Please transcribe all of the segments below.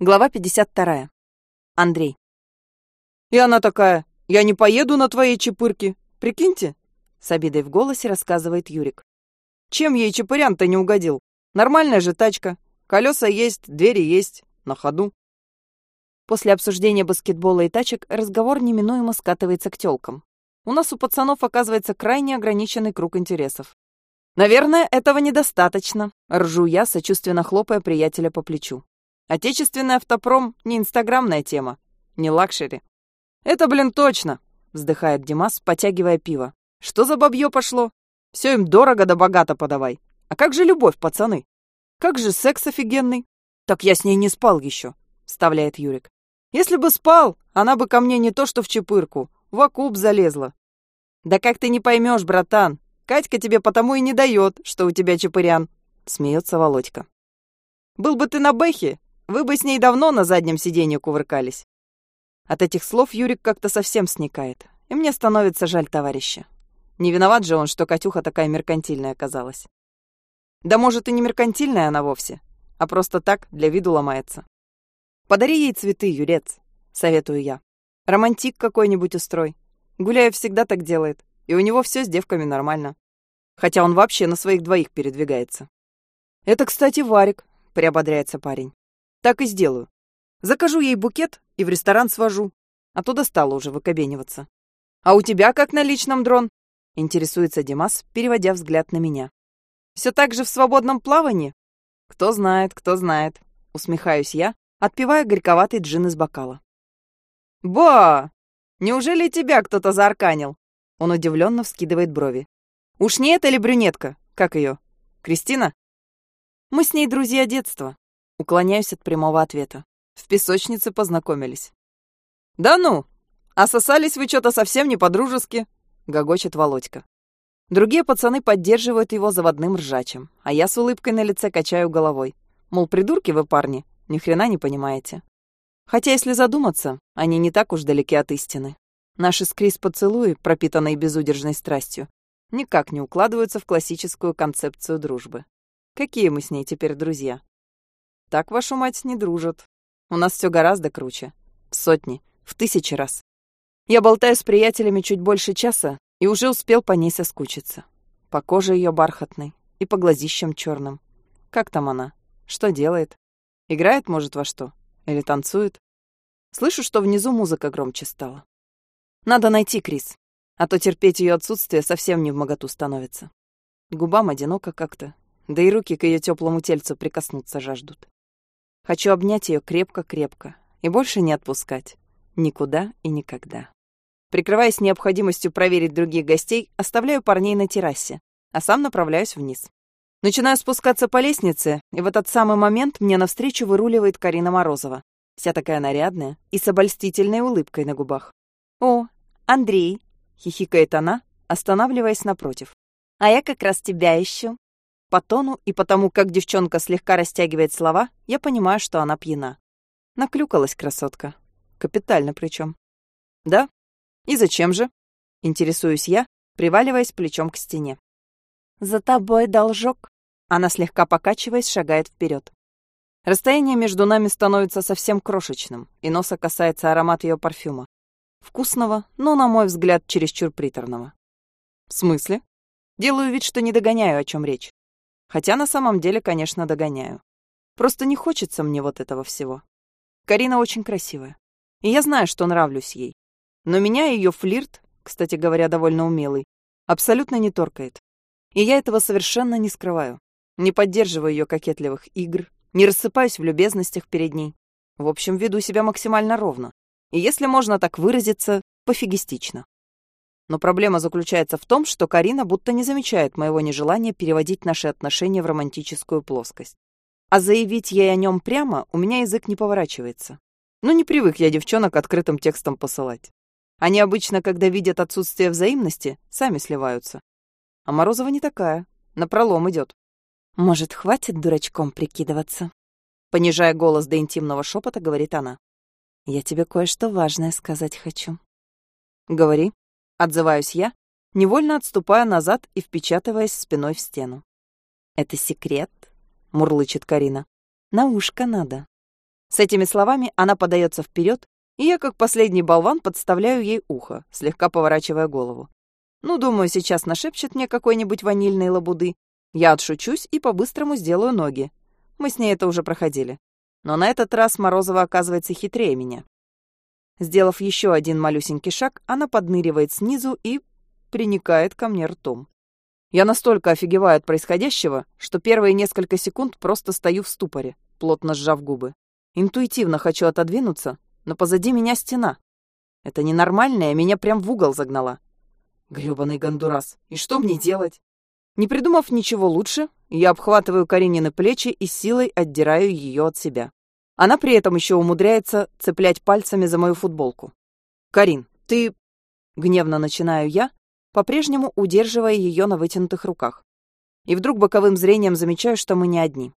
Глава 52. Андрей. И она такая, я не поеду на твоей чепырке, прикиньте? С обидой в голосе рассказывает Юрик. Чем ей чепырян-то не угодил? Нормальная же тачка. Колеса есть, двери есть, на ходу. После обсуждения баскетбола и тачек разговор неминуемо скатывается к тёлкам. У нас у пацанов оказывается крайне ограниченный круг интересов. Наверное, этого недостаточно, ржу я, сочувственно хлопая приятеля по плечу. Отечественный автопром — не инстаграмная тема, не лакшери. «Это, блин, точно!» — вздыхает Димас, потягивая пиво. «Что за бабье пошло? Все им дорого да богато подавай. А как же любовь, пацаны? Как же секс офигенный? Так я с ней не спал еще», — вставляет Юрик. «Если бы спал, она бы ко мне не то что в чепырку, в Оку б залезла». «Да как ты не поймешь, братан? Катька тебе потому и не дает, что у тебя чепырян», — смеется Володька. «Был бы ты на бэхе, вы бы с ней давно на заднем сиденье кувыркались. От этих слов Юрик как-то совсем сникает, и мне становится жаль товарища. Не виноват же он, что Катюха такая меркантильная оказалась. Да может и не меркантильная она вовсе, а просто так, для виду ломается. Подари ей цветы, Юрец, советую я. Романтик какой-нибудь устрой. Гуляев всегда так делает, и у него все с девками нормально. Хотя он вообще на своих двоих передвигается. Это, кстати, Варик, приободряется парень. Так и сделаю. Закажу ей букет и в ресторан свожу. А то достало уже выкобениваться. А у тебя как на личном дрон? Интересуется Димас, переводя взгляд на меня. Все так же в свободном плавании? Кто знает, кто знает. Усмехаюсь я, отпивая горьковатый джин из бокала. Ба! Неужели тебя кто-то заарканил? Он удивленно вскидывает брови. Уж не это ли брюнетка? Как ее? Кристина? Мы с ней друзья детства. Уклоняюсь от прямого ответа. В песочнице познакомились. «Да ну! А сосались вы что-то совсем не по-дружески!» — гогочет Володька. Другие пацаны поддерживают его заводным ржачем, а я с улыбкой на лице качаю головой. Мол, придурки вы, парни, ни хрена не понимаете. Хотя, если задуматься, они не так уж далеки от истины. Наши с Крис поцелуи, пропитанные безудержной страстью, никак не укладываются в классическую концепцию дружбы. Какие мы с ней теперь друзья? Так, вашу мать, не дружат. У нас все гораздо круче. В сотни, в тысячи раз. Я болтаю с приятелями чуть больше часа и уже успел по ней соскучиться. По коже ее бархатной и по глазищам черным. Как там она? Что делает? Играет, может, во что? Или танцует? Слышу, что внизу музыка громче стала. Надо найти Крис, а то терпеть ее отсутствие совсем не в моготу становится. Губам одиноко как-то, да и руки к ее теплому тельцу прикоснуться жаждут. Хочу обнять ее крепко-крепко и больше не отпускать. Никуда и никогда. Прикрываясь необходимостью проверить других гостей, оставляю парней на террасе, а сам направляюсь вниз. Начинаю спускаться по лестнице, и в этот самый момент мне навстречу выруливает Карина Морозова, вся такая нарядная и с обольстительной улыбкой на губах. «О, Андрей!» — хихикает она, останавливаясь напротив. «А я как раз тебя ищу. По тону и потому, как девчонка слегка растягивает слова, я понимаю, что она пьяна. Наклюкалась красотка. Капитально причем. Да? И зачем же? Интересуюсь я, приваливаясь плечом к стене. За тобой должок. Она слегка покачиваясь, шагает вперед. Расстояние между нами становится совсем крошечным, и носа касается аромат ее парфюма. Вкусного, но, на мой взгляд, чересчур приторного. В смысле? Делаю вид, что не догоняю, о чем речь. Хотя на самом деле, конечно, догоняю. Просто не хочется мне вот этого всего. Карина очень красивая. И я знаю, что нравлюсь ей. Но меня ее флирт, кстати говоря, довольно умелый, абсолютно не торкает. И я этого совершенно не скрываю. Не поддерживаю ее кокетливых игр, не рассыпаюсь в любезностях перед ней. В общем, веду себя максимально ровно. И если можно так выразиться, пофигистично. Но проблема заключается в том, что Карина будто не замечает моего нежелания переводить наши отношения в романтическую плоскость. А заявить ей о нем прямо у меня язык не поворачивается. Ну, не привык я девчонок открытым текстом посылать. Они обычно, когда видят отсутствие взаимности, сами сливаются. А Морозова не такая, напролом идет. «Может, хватит дурачком прикидываться?» Понижая голос до интимного шепота, говорит она. «Я тебе кое-что важное сказать хочу». «Говори», Отзываюсь я, невольно отступая назад и впечатываясь спиной в стену. «Это секрет?» — мурлычет Карина. «На ушко надо». С этими словами она подается вперед, и я, как последний болван, подставляю ей ухо, слегка поворачивая голову. Ну, думаю, сейчас нашепчет мне какой-нибудь ванильной лабуды. Я отшучусь и по-быстрому сделаю ноги. Мы с ней это уже проходили. Но на этот раз Морозова оказывается хитрее меня. Сделав еще один малюсенький шаг, она подныривает снизу и приникает ко мне ртом. Я настолько офигеваю от происходящего, что первые несколько секунд просто стою в ступоре, плотно сжав губы. Интуитивно хочу отодвинуться, но позади меня стена. Это ненормальное меня прям в угол загнала. Грёбаный гондурас. И что мне делать? Не придумав ничего лучше, я обхватываю Каринины плечи и силой отдираю ее от себя. Она при этом еще умудряется цеплять пальцами за мою футболку. «Карин, ты...» Гневно начинаю я, по-прежнему удерживая ее на вытянутых руках. И вдруг боковым зрением замечаю, что мы не одни.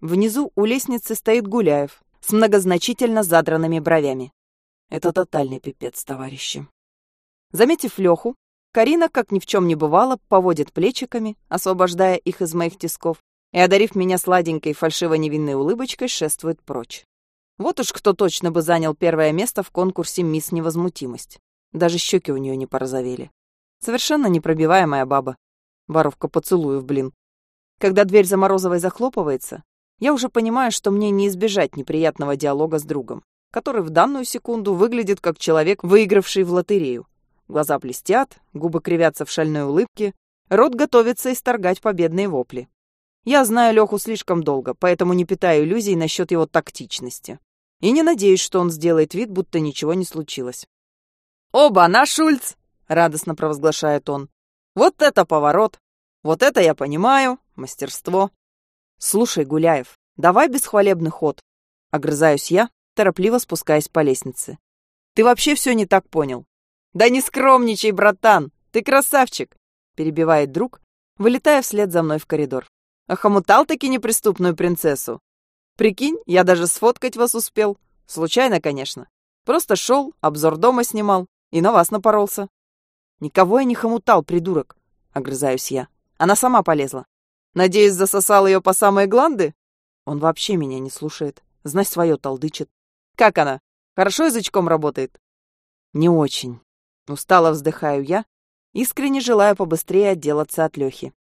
Внизу у лестницы стоит Гуляев, с многозначительно задранными бровями. Это тотальный пипец, товарищи. Заметив Леху, Карина, как ни в чем не бывало, поводит плечиками, освобождая их из моих тисков, и, одарив меня сладенькой фальшиво-невинной улыбочкой, шествует прочь. Вот уж кто точно бы занял первое место в конкурсе «Мисс Невозмутимость». Даже щеки у нее не порозовели. Совершенно непробиваемая баба. Воровка поцелуев, блин. Когда дверь за Морозовой захлопывается, я уже понимаю, что мне не избежать неприятного диалога с другом, который в данную секунду выглядит как человек, выигравший в лотерею. Глаза блестят, губы кривятся в шальной улыбке, рот готовится исторгать победные вопли. Я знаю Леху слишком долго, поэтому не питаю иллюзий насчет его тактичности. И не надеюсь, что он сделает вид, будто ничего не случилось. «Оба, наш Шульц!» — радостно провозглашает он. «Вот это поворот! Вот это я понимаю! Мастерство!» «Слушай, Гуляев, давай бесхвалебный ход!» Огрызаюсь я, торопливо спускаясь по лестнице. «Ты вообще все не так понял!» «Да не скромничай, братан! Ты красавчик!» Перебивает друг, вылетая вслед за мной в коридор. «Охомутал таки неприступную принцессу! Прикинь, я даже сфоткать вас успел. Случайно, конечно. Просто шел, обзор дома снимал и на вас напоролся». «Никого я не хомутал, придурок!» — огрызаюсь я. Она сама полезла. Надеюсь, засосал ее по самые гланды? Он вообще меня не слушает. Знай свое толдычит. Как она? Хорошо язычком работает? Не очень. Устало вздыхаю я, искренне желаю побыстрее отделаться от Лехи.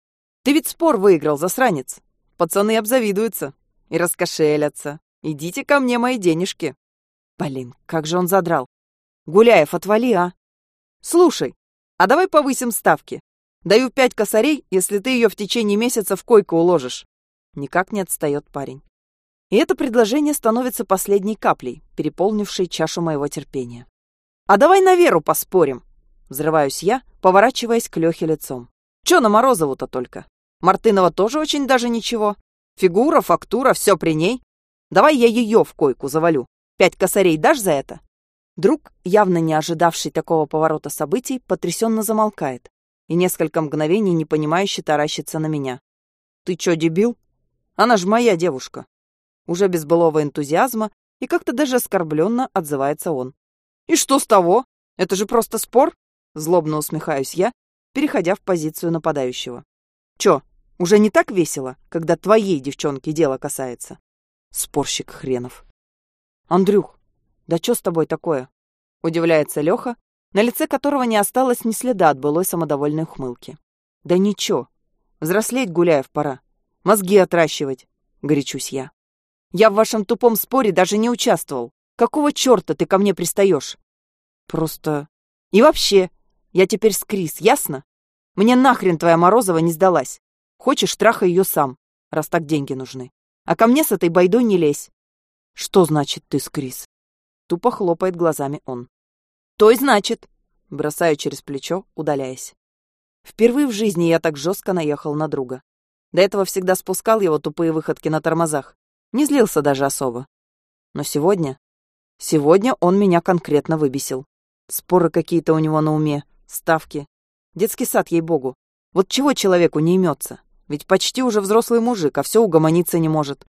Ты ведь спор выиграл, засранец. Пацаны обзавидуются и раскошелятся. Идите ко мне, мои денежки. Блин, как же он задрал. Гуляев, отвали, а. Слушай, а давай повысим ставки. Даю пять косарей, если ты ее в течение месяца в койку уложишь. Никак не отстает парень. И это предложение становится последней каплей, переполнившей чашу моего терпения. «А давай на веру поспорим!» Взрываюсь я, поворачиваясь к Лехе лицом. «Чё на Морозову-то только? Мартынова тоже очень даже ничего. Фигура, фактура, все при ней. Давай я ее в койку завалю. Пять косарей дашь за это?» Друг, явно не ожидавший такого поворота событий, потрясенно замолкает, и несколько мгновений непонимающе таращится на меня. «Ты чё, дебил? Она ж моя девушка!» Уже без былого энтузиазма и как-то даже оскорбленно отзывается он. «И что с того? Это же просто спор!» Злобно усмехаюсь я, переходя в позицию нападающего. «Чё, уже не так весело, когда твоей девчонки дело касается?» Спорщик хренов. «Андрюх, да чё с тобой такое?» Удивляется Лёха, на лице которого не осталось ни следа от былой самодовольной ухмылки. «Да ничего. Взрослеть, Гуляев, пора. Мозги отращивать», — горячусь я. «Я в вашем тупом споре даже не участвовал. Какого чёрта ты ко мне пристаёшь?» «Просто... И вообще, я теперь с Крис, ясно? Мне нахрен твоя Морозова не сдалась. Хочешь, трахай её сам, раз так деньги нужны. А ко мне с этой байдой не лезь». «Что значит ты с Крис?» Тупо хлопает глазами он. То и значит. Бросаю через плечо, удаляясь. Впервые в жизни я так жестко наехал на друга. До этого всегда спускал его тупые выходки на тормозах. Не злился даже особо. Но сегодня... Сегодня он меня конкретно выбесил. Споры какие-то у него на уме, ставки. Детский сад, ей-богу. Вот чего человеку не имется? Ведь почти уже взрослый мужик, а все угомониться не может.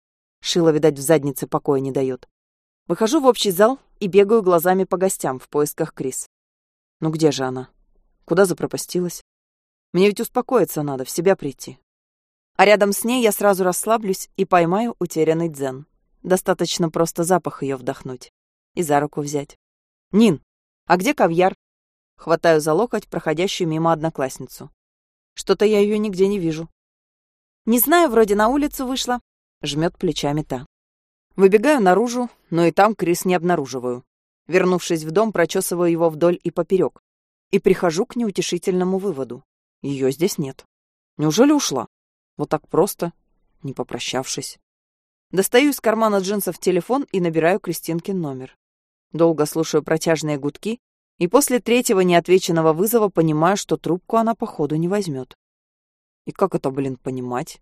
Шило, видать, в заднице покоя не дает. Выхожу в общий зал и бегаю глазами по гостям в поисках Крис. Ну где же она? Куда запропастилась? Мне ведь успокоиться надо, в себя прийти. А рядом с ней я сразу расслаблюсь и поймаю утерянный дзен. Достаточно просто запах ее вдохнуть и за руку взять. «Нин, а где кавьяр?» Хватаю за локоть проходящую мимо одноклассницу. Что-то я ее нигде не вижу. «Не знаю, вроде на улицу вышла», — жмет плечами та. Выбегаю наружу, но и там Крис не обнаруживаю. Вернувшись в дом, прочесываю его вдоль и поперек. И прихожу к неутешительному выводу. Ее здесь нет. Неужели ушла? Вот так просто, не попрощавшись. Достаю из кармана джинсов телефон и набираю Кристинкин номер. Долго слушаю протяжные гудки, и после третьего неотвеченного вызова понимаю, что трубку она, походу, не возьмет. И как это, блин, понимать?